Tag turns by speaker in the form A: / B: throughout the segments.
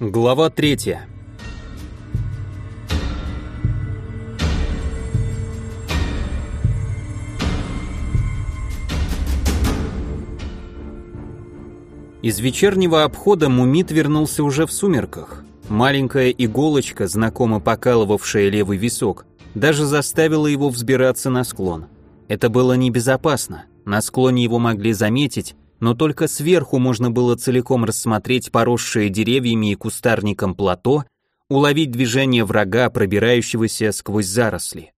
A: Глава третья. Из вечернего обхода Мумит вернулся уже в сумерках. Маленькая иголочка, знакомо покалывавшая левый висок, даже заставила его взбираться на склон. Это было небезопасно. На склоне его могли заметить, но только сверху можно было целиком рассмотреть поросшее деревьями и кустарником плато, уловить движение врага, пробирающегося сквозь заросли.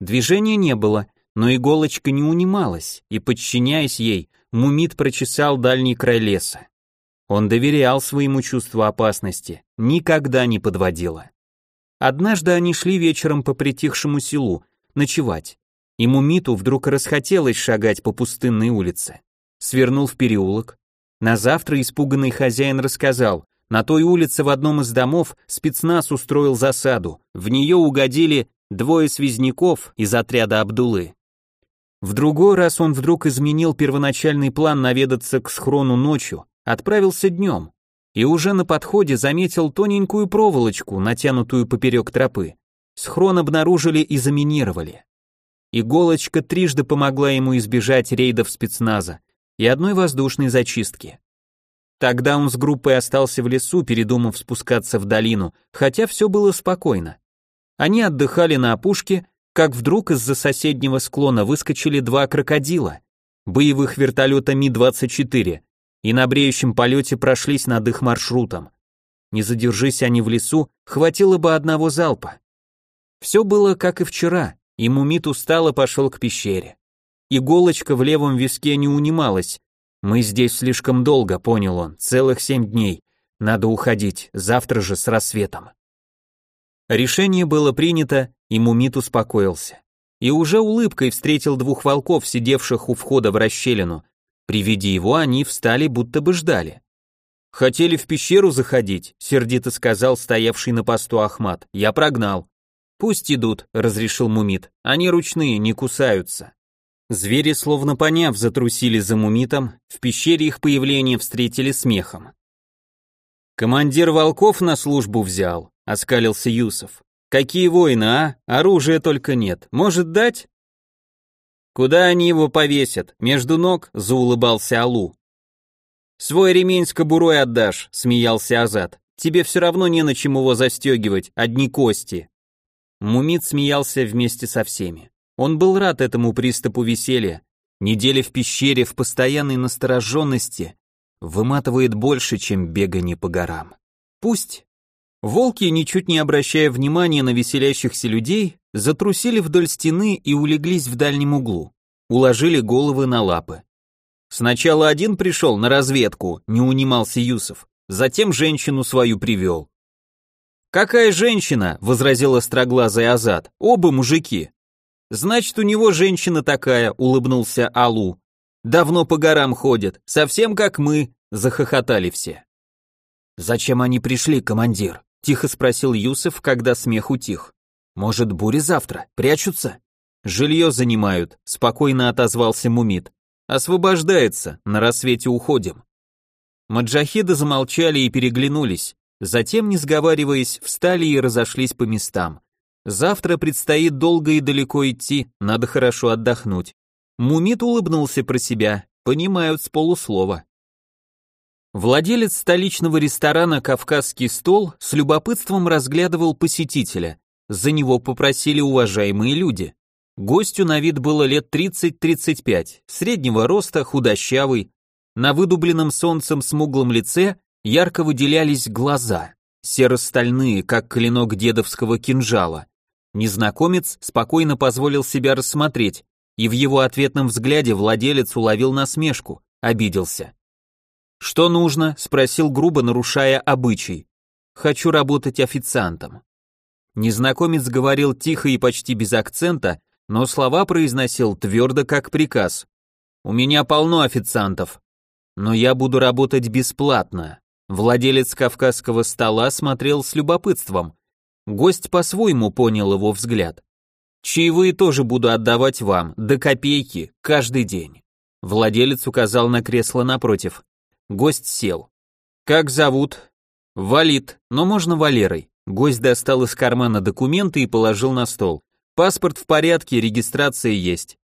A: Движения не было, но иголочка не унималась, и, подчиняясь ей, Мумит прочесал дальний край леса. Он доверял своему чувству опасности, никогда не подводило. Однажды они шли вечером по притихшему селу, ночевать, и Мумиту вдруг расхотелось шагать по пустынной улице свернул в переулок. На завтра испуганный хозяин рассказал, на той улице в одном из домов спецназ устроил засаду, в нее угодили двое связняков из отряда Абдулы. В другой раз он вдруг изменил первоначальный план наведаться к схрону ночью, отправился днем, и уже на подходе заметил тоненькую проволочку, натянутую поперек тропы. Схрон обнаружили и заминировали. Иголочка трижды помогла ему избежать рейдов спецназа, и одной воздушной зачистки. Тогда он с группой остался в лесу, передумав спускаться в долину, хотя все было спокойно. Они отдыхали на опушке, как вдруг из-за соседнего склона выскочили два крокодила, боевых вертолета Ми-24, и на бреющем полете прошлись над их маршрутом. Не задержись они в лесу, хватило бы одного залпа. Все было как и вчера, и Мумит устало пошел к пещере. Иголочка в левом виске не унималась. Мы здесь слишком долго, понял он, целых семь дней. Надо уходить, завтра же с рассветом. Решение было принято, и Мумит успокоился. И уже улыбкой встретил двух волков, сидевших у входа в расщелину. При виде его они встали, будто бы ждали. «Хотели в пещеру заходить», — сердито сказал стоявший на посту Ахмат. «Я прогнал». «Пусть идут», — разрешил Мумит. «Они ручные, не кусаются». Звери, словно поняв, затрусили за мумитом, в пещере их появление встретили смехом. «Командир волков на службу взял», — оскалился Юсов. «Какие войны, а? Оружия только нет. Может дать?» «Куда они его повесят? Между ног?» — заулыбался Алу. «Свой ремень с кобурой отдашь», — смеялся Азат. «Тебе все равно не на чем его застегивать, одни кости». Мумит смеялся вместе со всеми. Он был рад этому приступу веселья. Неделя в пещере в постоянной настороженности выматывает больше, чем бегание по горам. Пусть. Волки, ничуть не обращая внимания на веселящихся людей, затрусили вдоль стены и улеглись в дальнем углу. Уложили головы на лапы. Сначала один пришел на разведку, не унимался Юсов, затем женщину свою привел. «Какая женщина?» — возразил остроглазый Азат. «Оба мужики». Значит, у него женщина такая, улыбнулся Алу. Давно по горам ходит, совсем как мы, захохотали все. Зачем они пришли, командир? Тихо спросил Юсов, когда смех утих. Может, буря завтра? Прячутся? Жилье занимают, спокойно отозвался Мумит. Освобождается, на рассвете уходим. Маджахиды замолчали и переглянулись, затем, не сговариваясь, встали и разошлись по местам. Завтра предстоит долго и далеко идти, надо хорошо отдохнуть. Мумит улыбнулся про себя, понимают с полуслова. Владелец столичного ресторана «Кавказский стол» с любопытством разглядывал посетителя. За него попросили уважаемые люди. Гостю на вид было лет 30-35, среднего роста, худощавый. На выдубленном солнцем смуглом лице ярко выделялись глаза, серо-стальные, как клинок дедовского кинжала. Незнакомец спокойно позволил себя рассмотреть, и в его ответном взгляде владелец уловил насмешку, обиделся. «Что нужно?» – спросил грубо, нарушая обычай. «Хочу работать официантом». Незнакомец говорил тихо и почти без акцента, но слова произносил твердо, как приказ. «У меня полно официантов, но я буду работать бесплатно». Владелец кавказского стола смотрел с любопытством. Гость по-своему понял его взгляд. Чаевые тоже буду отдавать вам, до копейки, каждый день. Владелец указал на кресло напротив. Гость сел. Как зовут? Валит, но можно Валерой. Гость достал из кармана документы и положил на стол. Паспорт в порядке, регистрация есть.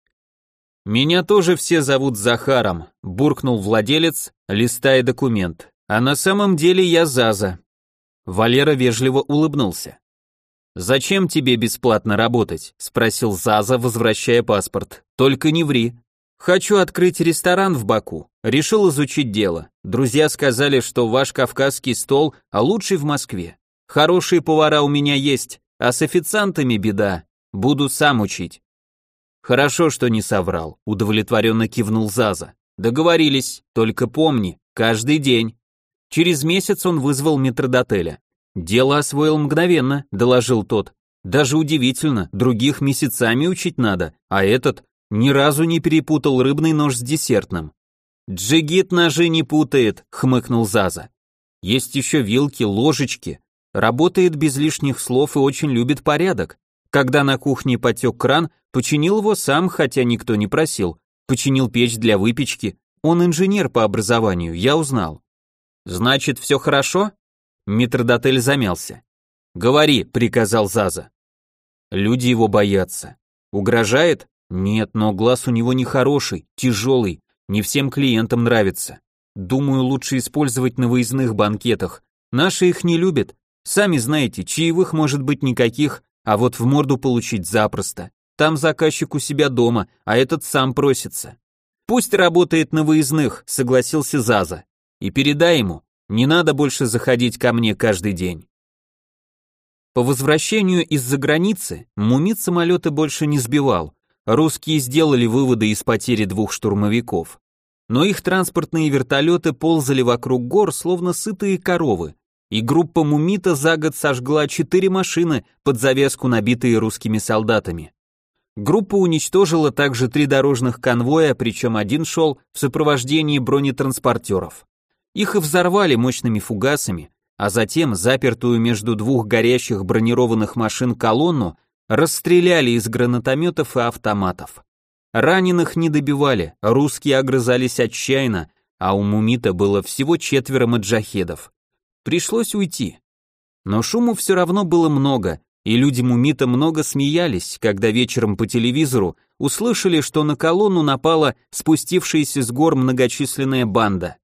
A: Меня тоже все зовут Захаром, буркнул владелец, листая документ. А на самом деле я Заза. Валера вежливо улыбнулся. «Зачем тебе бесплатно работать?» – спросил Заза, возвращая паспорт. «Только не ври». «Хочу открыть ресторан в Баку. Решил изучить дело. Друзья сказали, что ваш кавказский стол а лучший в Москве. Хорошие повара у меня есть, а с официантами беда. Буду сам учить». «Хорошо, что не соврал», – удовлетворенно кивнул Заза. «Договорились, только помни, каждый день». Через месяц он вызвал метрдотеля. «Дело освоил мгновенно», — доложил тот. «Даже удивительно, других месяцами учить надо, а этот ни разу не перепутал рыбный нож с десертным». «Джигит ножи не путает», — хмыкнул Заза. «Есть еще вилки, ложечки. Работает без лишних слов и очень любит порядок. Когда на кухне потек кран, починил его сам, хотя никто не просил. Починил печь для выпечки. Он инженер по образованию, я узнал». «Значит, все хорошо?» Митродотель замялся. «Говори», — приказал Заза. Люди его боятся. Угрожает? Нет, но глаз у него нехороший, тяжелый, не всем клиентам нравится. Думаю, лучше использовать на выездных банкетах. Наши их не любят. Сами знаете, чаевых может быть никаких, а вот в морду получить запросто. Там заказчик у себя дома, а этот сам просится. Пусть работает на выездных, согласился Заза. И передай ему, не надо больше заходить ко мне каждый день. По возвращению из-за границы Мумит самолеты больше не сбивал. Русские сделали выводы из потери двух штурмовиков. Но их транспортные вертолеты ползали вокруг гор, словно сытые коровы, и группа Мумита за год сожгла четыре машины под завеску, набитые русскими солдатами. Группа уничтожила также три дорожных конвоя, причем один шел в сопровождении бронетранспортеров. Их и взорвали мощными фугасами, а затем запертую между двух горящих бронированных машин колонну расстреляли из гранатометов и автоматов. Раненых не добивали, русские огрызались отчаянно, а у Мумита было всего четверо маджахедов. Пришлось уйти. Но шуму все равно было много, и люди Мумита много смеялись, когда вечером по телевизору услышали, что на колонну напала спустившаяся с гор многочисленная банда.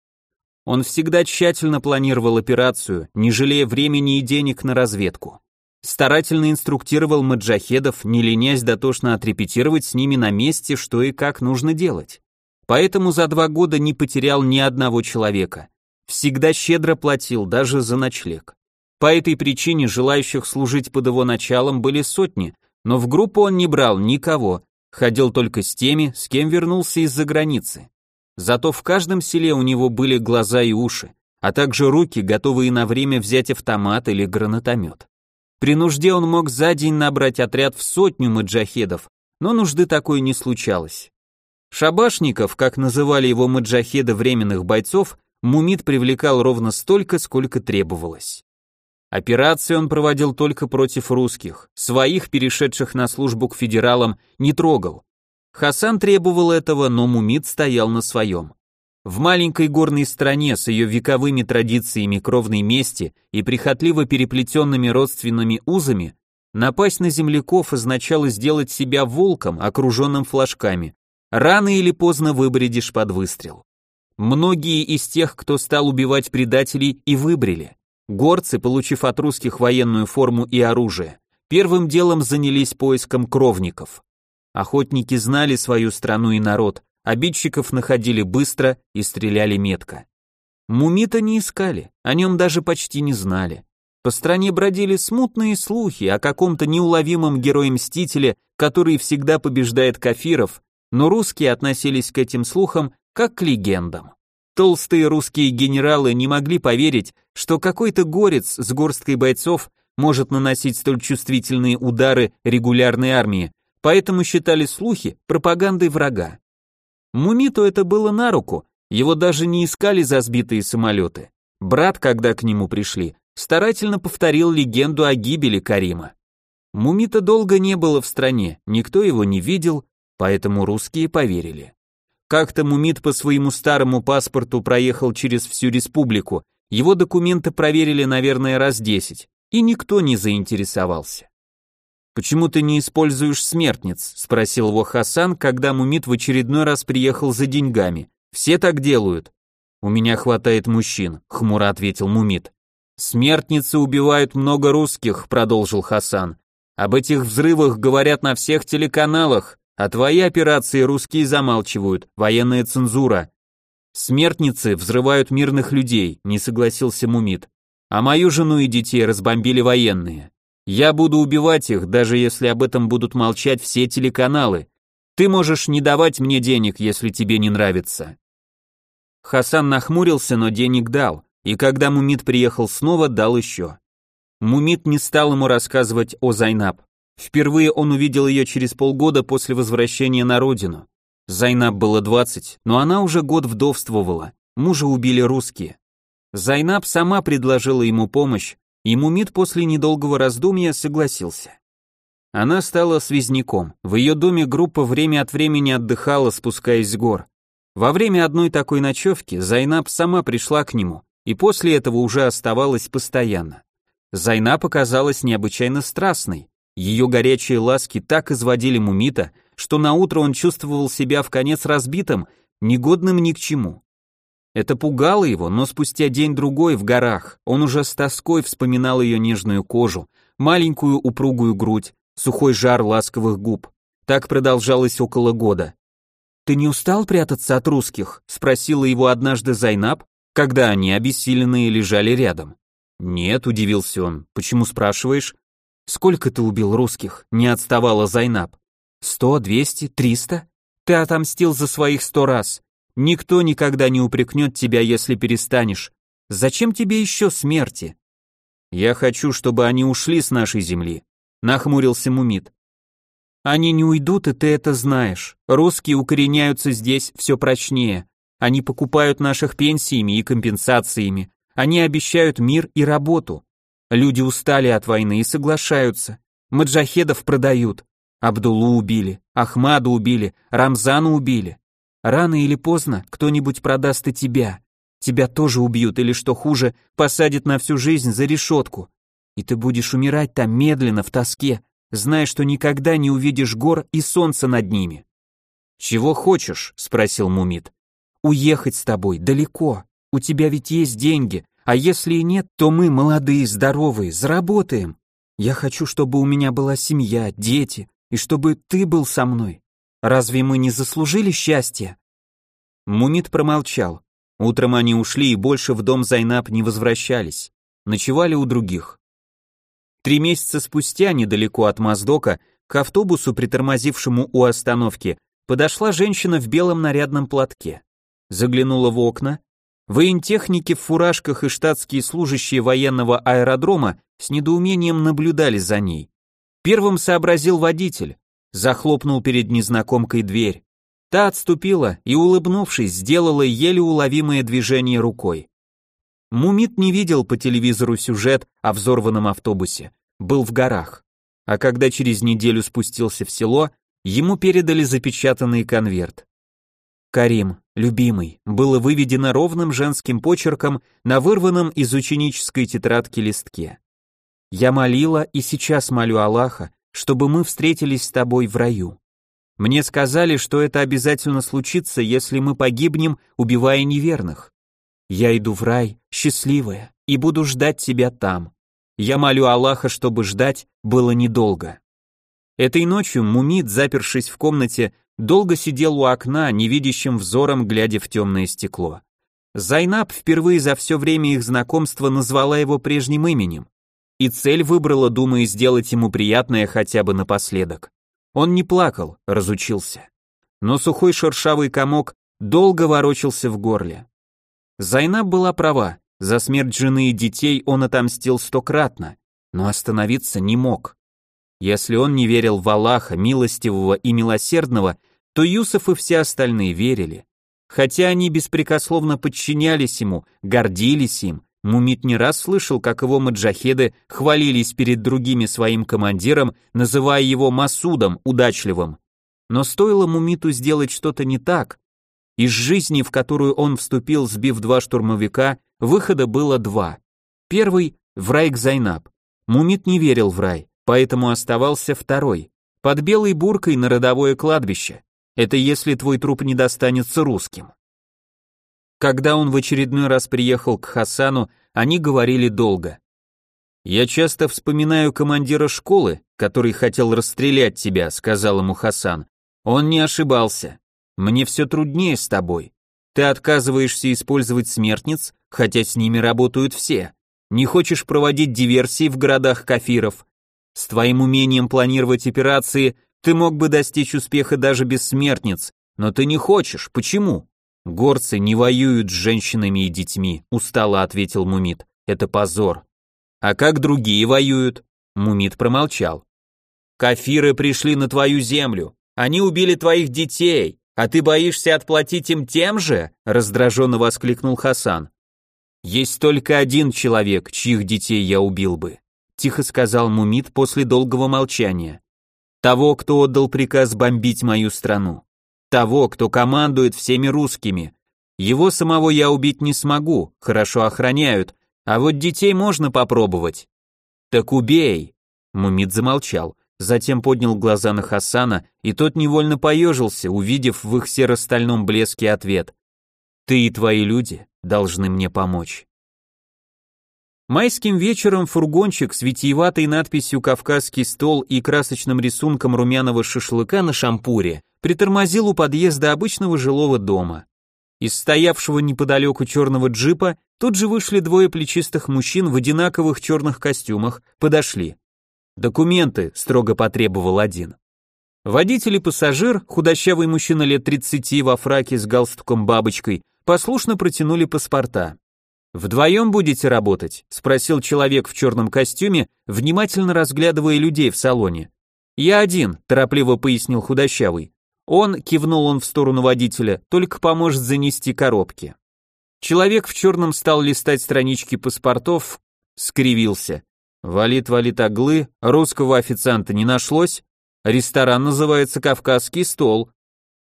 A: Он всегда тщательно планировал операцию, не жалея времени и денег на разведку. Старательно инструктировал маджахедов, не ленясь дотошно отрепетировать с ними на месте, что и как нужно делать. Поэтому за два года не потерял ни одного человека. Всегда щедро платил, даже за ночлег. По этой причине желающих служить под его началом были сотни, но в группу он не брал никого, ходил только с теми, с кем вернулся из-за границы. Зато в каждом селе у него были глаза и уши, а также руки, готовые на время взять автомат или гранатомет. При нужде он мог за день набрать отряд в сотню маджахедов, но нужды такой не случалось. Шабашников, как называли его маджахеды временных бойцов, Мумит привлекал ровно столько, сколько требовалось. Операции он проводил только против русских, своих, перешедших на службу к федералам, не трогал, Хасан требовал этого, но Мумит стоял на своем. В маленькой горной стране с ее вековыми традициями кровной мести и прихотливо переплетенными родственными узами напасть на земляков означало сделать себя волком, окруженным флажками. Рано или поздно выбредишь под выстрел. Многие из тех, кто стал убивать предателей, и выбрили. Горцы, получив от русских военную форму и оружие, первым делом занялись поиском кровников. Охотники знали свою страну и народ, обидчиков находили быстро и стреляли метко. Мумита не искали, о нем даже почти не знали. По стране бродили смутные слухи о каком-то неуловимом герое-мстителе, который всегда побеждает кафиров, но русские относились к этим слухам как к легендам. Толстые русские генералы не могли поверить, что какой-то горец с горсткой бойцов может наносить столь чувствительные удары регулярной армии, поэтому считали слухи пропагандой врага. Мумиту это было на руку, его даже не искали за сбитые самолеты. Брат, когда к нему пришли, старательно повторил легенду о гибели Карима. Мумита долго не было в стране, никто его не видел, поэтому русские поверили. Как-то Мумит по своему старому паспорту проехал через всю республику Его документы проверили, наверное, раз десять, и никто не заинтересовался. «Почему ты не используешь смертниц?» – спросил его Хасан, когда Мумит в очередной раз приехал за деньгами. «Все так делают». «У меня хватает мужчин», – хмуро ответил Мумит. «Смертницы убивают много русских», – продолжил Хасан. «Об этих взрывах говорят на всех телеканалах, а твои операции русские замалчивают, военная цензура». «Смертницы взрывают мирных людей», – не согласился Мумит. «А мою жену и детей разбомбили военные. Я буду убивать их, даже если об этом будут молчать все телеканалы. Ты можешь не давать мне денег, если тебе не нравится. Хасан нахмурился, но денег дал, и когда Мумит приехал снова, дал еще. Мумит не стал ему рассказывать о Зайнаб. Впервые он увидел ее через полгода после возвращения на родину. Зайнаб было 20, но она уже год вдовствовала. Мужа убили русские. Зайнаб сама предложила ему помощь, и Мумит после недолгого раздумья согласился. Она стала связником. В ее доме группа время от времени отдыхала, спускаясь с гор. Во время одной такой ночевки Зайнаб сама пришла к нему, и после этого уже оставалась постоянно. Зайнаб оказалась необычайно страстной. Ее горячие ласки так изводили Мумита, что на утро он чувствовал себя в конец разбитым, негодным ни к чему. Это пугало его, но спустя день-другой в горах он уже с тоской вспоминал ее нежную кожу, маленькую упругую грудь, сухой жар ласковых губ. Так продолжалось около года. «Ты не устал прятаться от русских?» — спросила его однажды Зайнаб, когда они, обессиленные, лежали рядом. «Нет», — удивился он, — «почему спрашиваешь?» «Сколько ты убил русских?» — не отставала Зайнаб. «Сто, двести, триста? Ты отомстил за своих сто раз. Никто никогда не упрекнет тебя, если перестанешь. Зачем тебе еще смерти? Я хочу, чтобы они ушли с нашей земли, нахмурился Мумит. Они не уйдут, и ты это знаешь. Русские укореняются здесь все прочнее. Они покупают наших пенсиями и компенсациями. Они обещают мир и работу. Люди устали от войны и соглашаются. Маджахедов продают. Абдулу убили, Ахмада убили, Рамзана убили. Рано или поздно кто-нибудь продаст и тебя. Тебя тоже убьют или, что хуже, посадят на всю жизнь за решетку. И ты будешь умирать там медленно, в тоске, зная, что никогда не увидишь гор и солнца над ними. «Чего хочешь?» — спросил Мумит. «Уехать с тобой, далеко. У тебя ведь есть деньги, а если и нет, то мы, молодые, здоровые, заработаем. Я хочу, чтобы у меня была семья, дети, и чтобы ты был со мной. Разве мы не заслужили счастья? Мумит промолчал. Утром они ушли и больше в дом Зайнаб не возвращались. Ночевали у других. Три месяца спустя, недалеко от Моздока, к автобусу, притормозившему у остановки, подошла женщина в белом нарядном платке. Заглянула в окна. Воентехники в фуражках и штатские служащие военного аэродрома с недоумением наблюдали за ней. Первым сообразил водитель захлопнул перед незнакомкой дверь. Та отступила и, улыбнувшись, сделала еле уловимое движение рукой. Мумит не видел по телевизору сюжет о взорванном автобусе, был в горах. А когда через неделю спустился в село, ему передали запечатанный конверт. Карим, любимый, было выведено ровным женским почерком на вырванном из ученической тетрадки листке. Я молила и сейчас молю Аллаха, чтобы мы встретились с тобой в раю. Мне сказали, что это обязательно случится, если мы погибнем, убивая неверных. Я иду в рай, счастливая, и буду ждать тебя там. Я молю Аллаха, чтобы ждать было недолго. Этой ночью Мумид, запершись в комнате, долго сидел у окна, невидящим взором глядя в темное стекло. Зайнаб впервые за все время их знакомства назвала его прежним именем и цель выбрала, думая сделать ему приятное хотя бы напоследок. Он не плакал, разучился. Но сухой шершавый комок долго ворочался в горле. Зайнаб была права, за смерть жены и детей он отомстил стократно, но остановиться не мог. Если он не верил в Аллаха, милостивого и милосердного, то Юсуф и все остальные верили. Хотя они беспрекословно подчинялись ему, гордились им, Мумит не раз слышал, как его маджахеды хвалились перед другими своим командиром, называя его Масудом, удачливым. Но стоило Мумиту сделать что-то не так, из жизни, в которую он вступил, сбив два штурмовика, Выхода было два. Первый — в рай к Зайнаб. Мумит не верил в рай, поэтому оставался второй. Под белой буркой на родовое кладбище. Это если твой труп не достанется русским. Когда он в очередной раз приехал к Хасану, они говорили долго. «Я часто вспоминаю командира школы, который хотел расстрелять тебя», — сказал ему Хасан. «Он не ошибался. Мне все труднее с тобой. Ты отказываешься использовать смертниц, хотя с ними работают все. Не хочешь проводить диверсии в городах кафиров. С твоим умением планировать операции ты мог бы достичь успеха даже без смертниц, но ты не хочешь. Почему?» «Горцы не воюют с женщинами и детьми», — устало ответил Мумит. «Это позор». «А как другие воюют?» Мумит промолчал. «Кафиры пришли на твою землю. Они убили твоих детей, а ты боишься отплатить им тем же?» раздраженно воскликнул Хасан. «Есть только один человек, чьих детей я убил бы», тихо сказал Мумит после долгого молчания. «Того, кто отдал приказ бомбить мою страну того, кто командует всеми русскими. Его самого я убить не смогу, хорошо охраняют, а вот детей можно попробовать. Так убей. Мумид замолчал, затем поднял глаза на Хасана, и тот невольно поежился, увидев в их серо-стальном блеске ответ. Ты и твои люди должны мне помочь. Майским вечером фургончик с витиеватой надписью «Кавказский стол» и красочным рисунком румяного шашлыка на шампуре притормозил у подъезда обычного жилого дома. Из стоявшего неподалеку черного джипа тут же вышли двое плечистых мужчин в одинаковых черных костюмах, подошли. «Документы», — строго потребовал один. Водитель и пассажир, худощавый мужчина лет 30 во фраке с галстуком-бабочкой, послушно протянули паспорта. «Вдвоем будете работать?» — спросил человек в черном костюме, внимательно разглядывая людей в салоне. «Я один», — торопливо пояснил худощавый. Он, кивнул он в сторону водителя, только поможет занести коробки. Человек в черном стал листать странички паспортов, скривился. Валит, валит оглы, русского официанта не нашлось. Ресторан называется «Кавказский стол».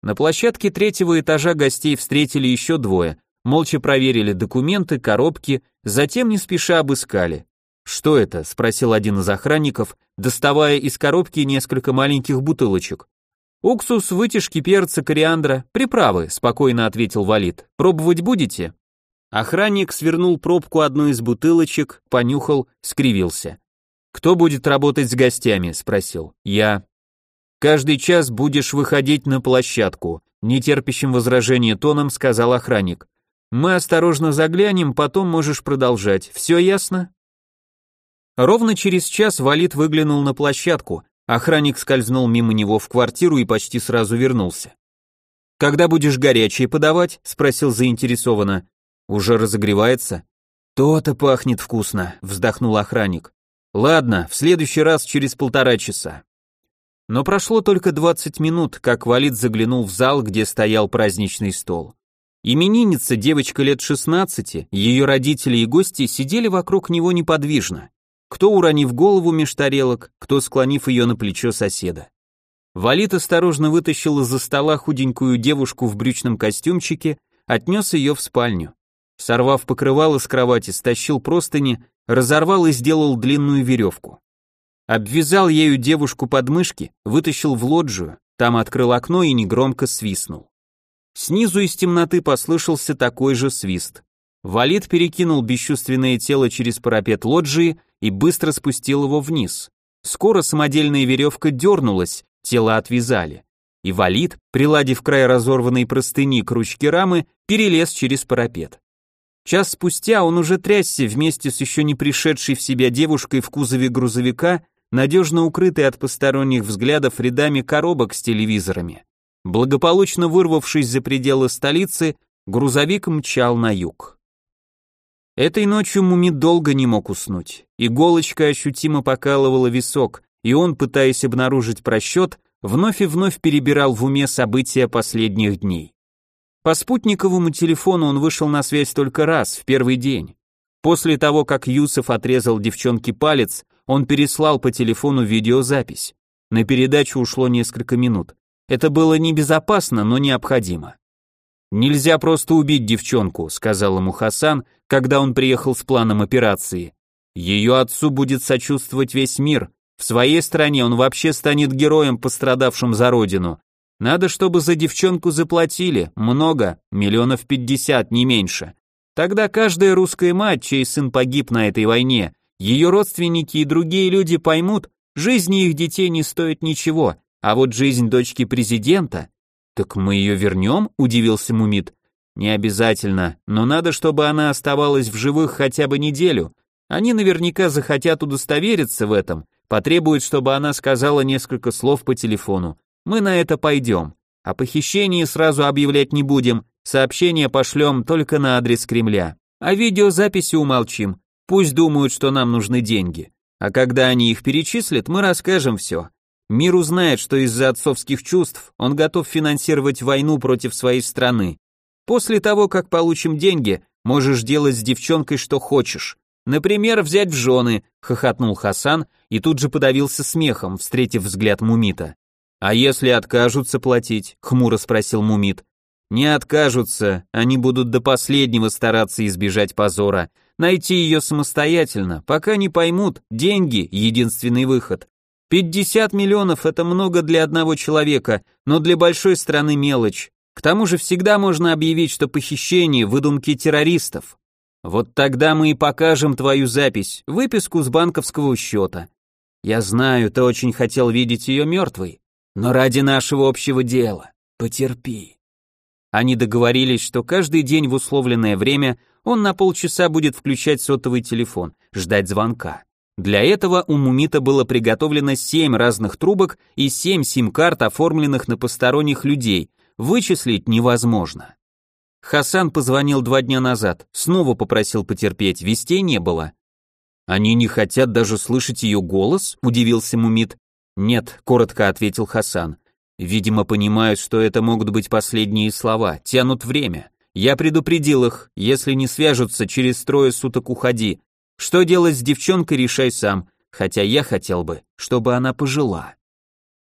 A: На площадке третьего этажа гостей встретили еще двое, молча проверили документы, коробки, затем не спеша обыскали. «Что это?» – спросил один из охранников, доставая из коробки несколько маленьких бутылочек. «Уксус, вытяжки перца, кориандра, приправы», — спокойно ответил Валид. «Пробовать будете?» Охранник свернул пробку одной из бутылочек, понюхал, скривился. «Кто будет работать с гостями?» — спросил. «Я». «Каждый час будешь выходить на площадку», — нетерпящим возражения тоном сказал охранник. «Мы осторожно заглянем, потом можешь продолжать. Все ясно?» Ровно через час Валид выглянул на площадку, Охранник скользнул мимо него в квартиру и почти сразу вернулся. «Когда будешь горячее подавать?» — спросил заинтересованно. «Уже разогревается?» «То-то пахнет вкусно», — вздохнул охранник. «Ладно, в следующий раз через полтора часа». Но прошло только 20 минут, как Валид заглянул в зал, где стоял праздничный стол. Именинница, девочка лет 16, ее родители и гости сидели вокруг него неподвижно кто уронив голову меж тарелок, кто склонив ее на плечо соседа. Валит осторожно вытащил из-за стола худенькую девушку в брючном костюмчике, отнес ее в спальню. Сорвав покрывало с кровати, стащил простыни, разорвал и сделал длинную веревку. Обвязал ею девушку под мышки, вытащил в лоджию, там открыл окно и негромко свистнул. Снизу из темноты послышался такой же свист. Валид перекинул бесчувственное тело через парапет лоджии и быстро спустил его вниз. Скоро самодельная веревка дернулась, тело отвязали. И Валид, приладив край разорванной простыни к ручке рамы, перелез через парапет. Час спустя он уже трясся вместе с еще не пришедшей в себя девушкой в кузове грузовика, надежно укрытой от посторонних взглядов рядами коробок с телевизорами. Благополучно вырвавшись за пределы столицы, грузовик мчал на юг. Этой ночью Мумид долго не мог уснуть. Иголочка ощутимо покалывала висок, и он, пытаясь обнаружить просчет, вновь и вновь перебирал в уме события последних дней. По спутниковому телефону он вышел на связь только раз, в первый день. После того, как Юсов отрезал девчонке палец, он переслал по телефону видеозапись. На передачу ушло несколько минут. Это было небезопасно, но необходимо. «Нельзя просто убить девчонку», — сказал ему Хасан, когда он приехал с планом операции. «Ее отцу будет сочувствовать весь мир. В своей стране он вообще станет героем, пострадавшим за родину. Надо, чтобы за девчонку заплатили, много, миллионов пятьдесят, не меньше. Тогда каждая русская мать, чей сын погиб на этой войне, ее родственники и другие люди поймут, жизни их детей не стоит ничего, а вот жизнь дочки президента... Так мы ее вернем? Удивился Мумит. Не обязательно, но надо, чтобы она оставалась в живых хотя бы неделю. Они наверняка захотят удостовериться в этом, потребуют, чтобы она сказала несколько слов по телефону. Мы на это пойдем. О похищении сразу объявлять не будем, сообщение пошлем только на адрес Кремля. А видеозаписи умолчим, пусть думают, что нам нужны деньги. А когда они их перечислят, мы расскажем все. Мир узнает, что из-за отцовских чувств он готов финансировать войну против своей страны. После того, как получим деньги, можешь делать с девчонкой что хочешь. Например, взять в жены, хохотнул Хасан и тут же подавился смехом, встретив взгляд Мумита. А если откажутся платить? хмуро спросил Мумит. Не откажутся, они будут до последнего стараться избежать позора, найти ее самостоятельно, пока не поймут, деньги — единственный выход. 50 миллионов — это много для одного человека, но для большой страны мелочь. К тому же всегда можно объявить, что похищение — выдумки террористов. Вот тогда мы и покажем твою запись, выписку с банковского счета. Я знаю, ты очень хотел видеть ее мертвой, но ради нашего общего дела потерпи. Они договорились, что каждый день в условленное время он на полчаса будет включать сотовый телефон, ждать звонка. Для этого у Мумита было приготовлено семь разных трубок и семь сим-карт, оформленных на посторонних людей. Вычислить невозможно. Хасан позвонил два дня назад, снова попросил потерпеть, вестей не было. «Они не хотят даже слышать ее голос?» – удивился Мумит. «Нет», – коротко ответил Хасан. Видимо, понимают, что это могут быть последние слова, тянут время. Я предупредил их, если не свяжутся, через трое суток уходи. Что делать с девчонкой, решай сам, хотя я хотел бы, чтобы она пожила.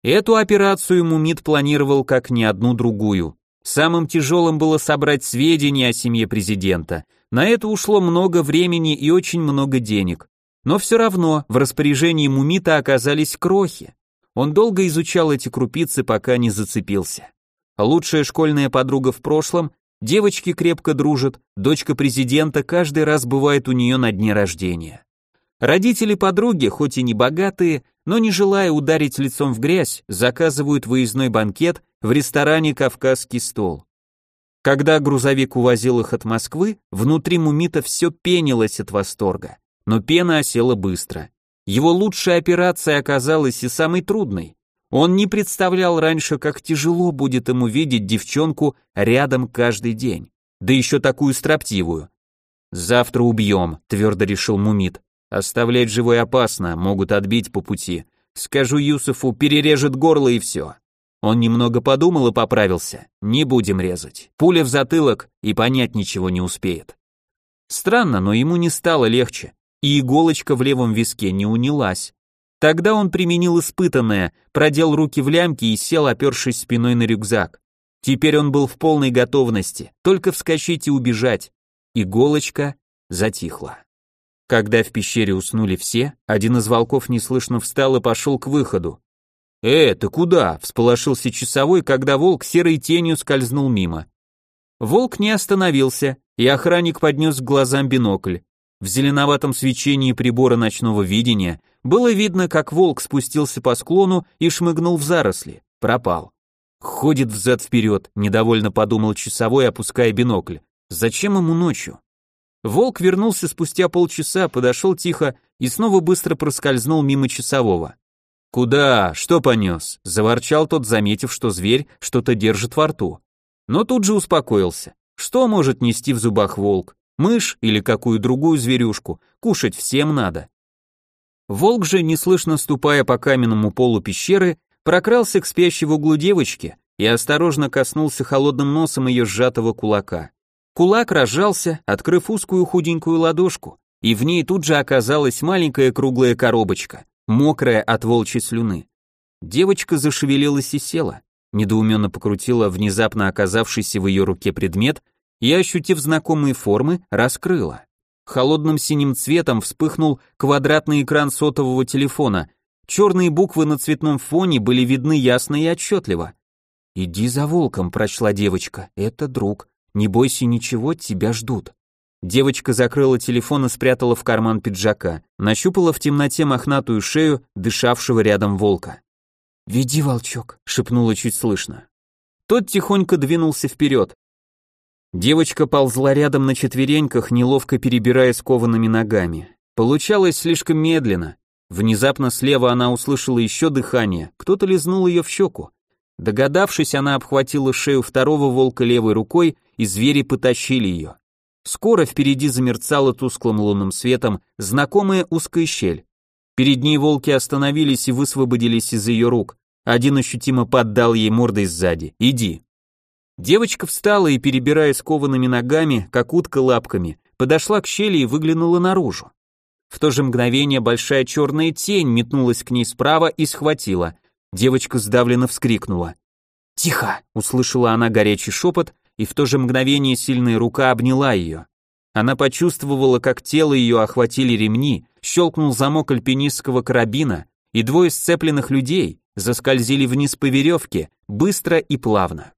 A: Эту операцию Мумит планировал как ни одну другую. Самым тяжелым было собрать сведения о семье президента. На это ушло много времени и очень много денег. Но все равно в распоряжении Мумита оказались крохи. Он долго изучал эти крупицы, пока не зацепился. Лучшая школьная подруга в прошлом, девочки крепко дружат, дочка президента каждый раз бывает у нее на дне рождения. Родители подруги, хоть и не богатые, но не желая ударить лицом в грязь, заказывают выездной банкет в ресторане «Кавказский стол». Когда грузовик увозил их от Москвы, внутри Мумита все пенилось от восторга, но пена осела быстро. Его лучшая операция оказалась и самой трудной. Он не представлял раньше, как тяжело будет ему видеть девчонку рядом каждый день, да еще такую строптивую. «Завтра убьем», — твердо решил Мумит. «Оставлять живой опасно, могут отбить по пути. Скажу Юсуфу, перережет горло и все». Он немного подумал и поправился. «Не будем резать. Пуля в затылок и понять ничего не успеет». Странно, но ему не стало легче и иголочка в левом виске не унялась. Тогда он применил испытанное, продел руки в лямки и сел, опершись спиной на рюкзак. Теперь он был в полной готовности, только вскочить и убежать. Иголочка затихла. Когда в пещере уснули все, один из волков неслышно встал и пошел к выходу. «Э, ты куда?» – всполошился часовой, когда волк серой тенью скользнул мимо. Волк не остановился, и охранник поднес к глазам бинокль. В зеленоватом свечении прибора ночного видения было видно, как волк спустился по склону и шмыгнул в заросли. Пропал. Ходит взад-вперед, недовольно подумал часовой, опуская бинокль. Зачем ему ночью? Волк вернулся спустя полчаса, подошел тихо и снова быстро проскользнул мимо часового. «Куда? Что понес?» – заворчал тот, заметив, что зверь что-то держит во рту. Но тут же успокоился. Что может нести в зубах волк? Мышь или какую другую зверюшку, кушать всем надо. Волк же, неслышно ступая по каменному полу пещеры, прокрался к спящей в углу девочке и осторожно коснулся холодным носом ее сжатого кулака. Кулак разжался, открыв узкую худенькую ладошку, и в ней тут же оказалась маленькая круглая коробочка, мокрая от волчьей слюны. Девочка зашевелилась и села. недоуменно покрутила внезапно оказавшийся в ее руке предмет и, ощутив знакомые формы, раскрыла. Холодным синим цветом вспыхнул квадратный экран сотового телефона. Черные буквы на цветном фоне были видны ясно и отчетливо. «Иди за волком», — прочла девочка, — «это друг. Не бойся ничего, тебя ждут». Девочка закрыла телефон и спрятала в карман пиджака, нащупала в темноте мохнатую шею дышавшего рядом волка. «Веди, волчок», — шепнула чуть слышно. Тот тихонько двинулся вперед. Девочка ползла рядом на четвереньках, неловко перебирая скованными ногами. Получалось слишком медленно. Внезапно слева она услышала еще дыхание, кто-то лизнул ее в щеку. Догадавшись, она обхватила шею второго волка левой рукой, и звери потащили ее. Скоро впереди замерцала тусклым лунным светом знакомая узкая щель. Перед ней волки остановились и высвободились из ее рук. Один ощутимо поддал ей мордой сзади. «Иди». Девочка встала и, перебирая скованными ногами, как утка лапками, подошла к щели и выглянула наружу. В то же мгновение большая черная тень метнулась к ней справа и схватила. Девочка сдавленно вскрикнула. «Тихо!» — услышала она горячий шепот, и в то же мгновение сильная рука обняла ее. Она почувствовала, как тело ее охватили ремни, щелкнул замок альпинистского карабина, и двое сцепленных людей заскользили вниз по веревке, быстро и плавно.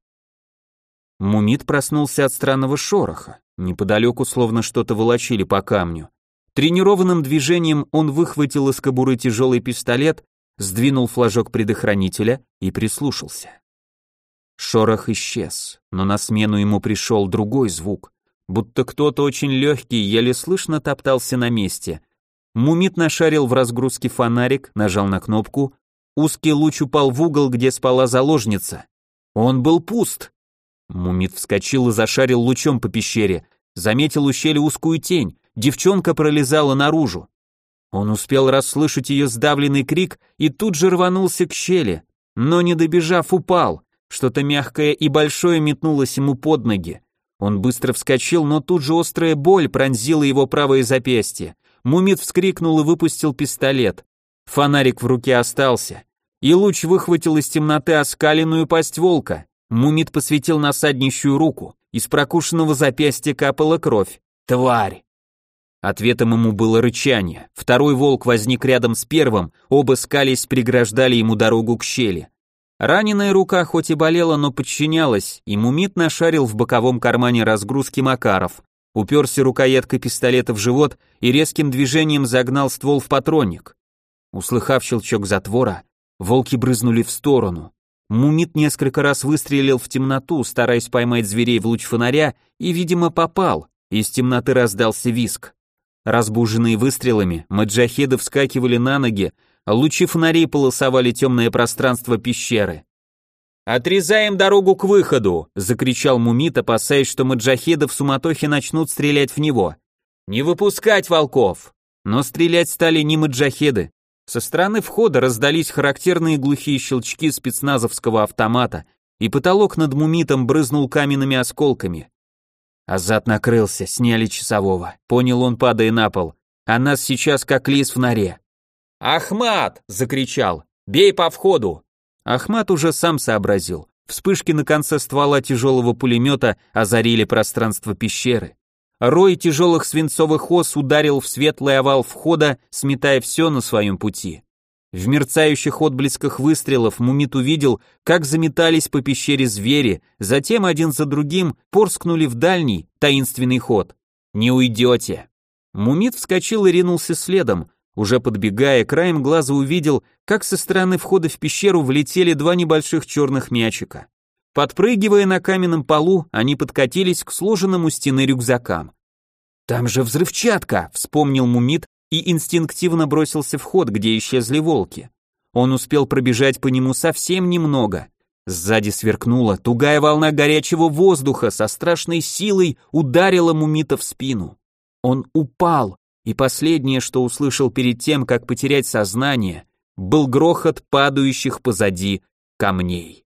A: Мумит проснулся от странного шороха. Неподалеку словно что-то волочили по камню. Тренированным движением он выхватил из кобуры тяжелый пистолет, сдвинул флажок предохранителя и прислушался. Шорох исчез, но на смену ему пришел другой звук, будто кто-то очень легкий, еле слышно топтался на месте. Мумит нашарил в разгрузке фонарик, нажал на кнопку, узкий луч упал в угол, где спала заложница. Он был пуст. Мумит вскочил и зашарил лучом по пещере, заметил у щели узкую тень, девчонка пролезала наружу. Он успел расслышать ее сдавленный крик и тут же рванулся к щели, но не добежав упал. Что-то мягкое и большое метнулось ему под ноги. Он быстро вскочил, но тут же острая боль пронзила его правое запястье. Мумит вскрикнул и выпустил пистолет. Фонарик в руке остался. И луч выхватил из темноты оскаленную пасть волка. Мумит посветил на саднищую руку. Из прокушенного запястья капала кровь. Тварь! Ответом ему было рычание. Второй волк возник рядом с первым, оба скались преграждали ему дорогу к щели. Раненая рука хоть и болела, но подчинялась, и Мумит нашарил в боковом кармане разгрузки Макаров, уперся рукояткой пистолета в живот и резким движением загнал ствол в патронник. Услыхав щелчок затвора, волки брызнули в сторону. Мумит несколько раз выстрелил в темноту, стараясь поймать зверей в луч фонаря, и, видимо, попал. Из темноты раздался виск. Разбуженные выстрелами, маджахеды вскакивали на ноги, Лучи фонарей полосовали темное пространство пещеры. «Отрезаем дорогу к выходу!» — закричал Мумит, опасаясь, что маджахеды в суматохе начнут стрелять в него. «Не выпускать волков!» Но стрелять стали не маджахеды. Со стороны входа раздались характерные глухие щелчки спецназовского автомата, и потолок над Мумитом брызнул каменными осколками. Азат накрылся, сняли часового. Понял он, падая на пол. А нас сейчас как лис в норе. «Ахмат!» — закричал. «Бей по входу!» Ахмат уже сам сообразил. Вспышки на конце ствола тяжелого пулемета озарили пространство пещеры. Рой тяжелых свинцовых ос ударил в светлый овал входа, сметая все на своем пути. В мерцающих отблесках выстрелов Мумит увидел, как заметались по пещере звери, затем один за другим порскнули в дальний, таинственный ход. «Не уйдете!» Мумит вскочил и ринулся следом, уже подбегая, краем глаза увидел, как со стороны входа в пещеру влетели два небольших черных мячика. Подпрыгивая на каменном полу, они подкатились к сложенным у стены рюкзакам. «Там же взрывчатка!» — вспомнил Мумит и инстинктивно бросился в ход, где исчезли волки. Он успел пробежать по нему совсем немного. Сзади сверкнула, тугая волна горячего воздуха со страшной силой ударила Мумита в спину. Он упал, и последнее, что услышал перед тем, как потерять сознание, был грохот падающих позади камней.